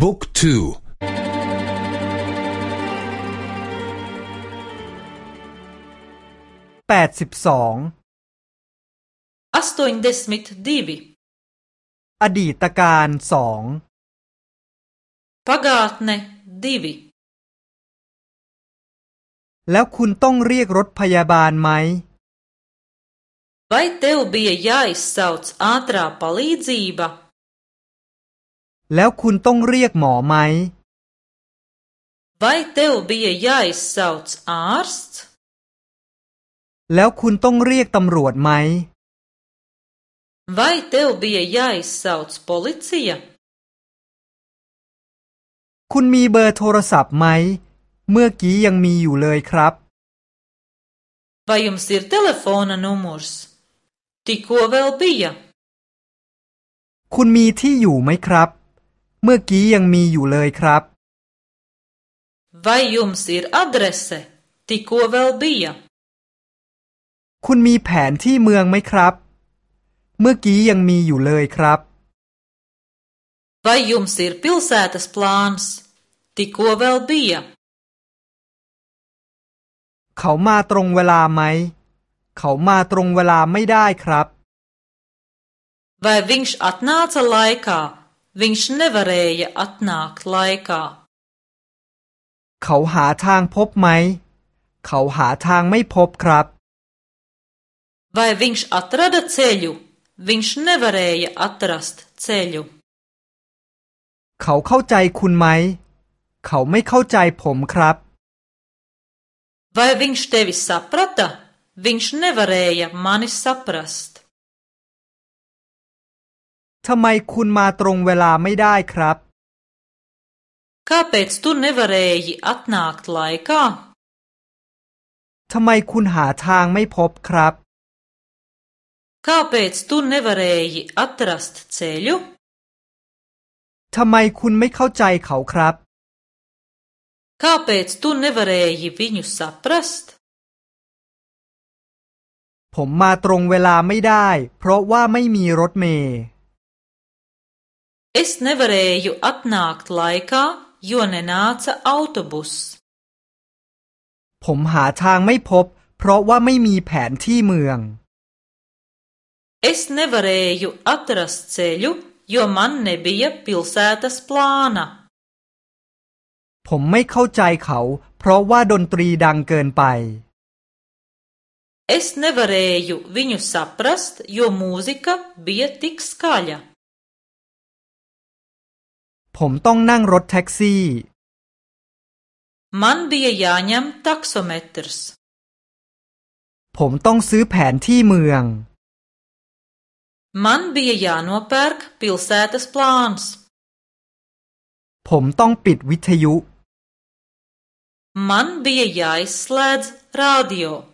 บุ๊กทูแปดสิบสองอสตูอินเดสมิทดีวีอดีตการสองปากาตเนดีวีแล้วคุณต้องเรียกรถพยาบาลไหม Vai tev bija jāizsauc ātrā palīdzība? แล้วคุณต้องเรียกหมอไหม Vai tev bija jāizsauc ārsts? แล้วคุณต้องเรียกตำรวจไหม Vai tev bija jāizsauc policija? คุณมีเบอร์โทรศัพท์ไหม เมื่อกี้ยังมีอยู่เลยครับ Vai jums ir telefona numurs? Tikko vēl bija. คุณมีที่อยู่ไหมครับ เมื่อกี้ยังมีอยู่เลยครับ Vai jums ir adrese? Tikko vēl bija. คุณมีแผนที่เมืองไหมครับ เมื่อกี้ยังมีอยู่เลยครับ Vai jums ir pilsētas plāns? Tikko vēl bija. เขามาตรงเวลาไหม เขามาตรงเวลาไม่ได้ครับ Vai viņš atnāca laikā? Viņš nevarēja atnākt laikā. เขาหาทางพบไหม เขาหาทางไม่พบครับ Vai viņš atrada ceļu? Viņš nevarēja atrast ceļu. เขาเข้าใจคุณไหม เขาไม่เข้าใจผมครับ Vai viņš tevi saprata? Viņš nevarēja mani saprast. ทำไมคุณมาตรงเวลาไม่ได้ครับ Kāpēc tu nevarēji atnākt laikā? ทำไมคุณหาทางไม่พบครับ Kāpēc tu nevarēji atrast ceļu? ทำไมคุณไม่เข้าใจเขาครับ Kāpēc tu nevarēji viņu saprast? ผมมาตรงเวลาไม่ได้ เพราะว่าไม่มีรถเมล์ Es nevarēju atnākt laikā, jo nenāca autobuss. ผมหาทางไม่พบ เพราะว่าไม่มีแผนที่เมือง Es nevarēju atrast ceļu, jo man nebija pilsētas plāna. ผมไม่เข้าใจเขา เพราะว่าดนตรีดังเกินไป Es nevarēju viņu saprast, jo mūzika bija tik skaļa. ผมต้องนั่งรถแท็กซี่ Man bija jāņem taksometrs. ผมต้องซื้อแผนที่เมือง Man bija jānopērk pilsētas plāns. ผมต้องปิดวิทยุ Man bija jāizslēdz radio.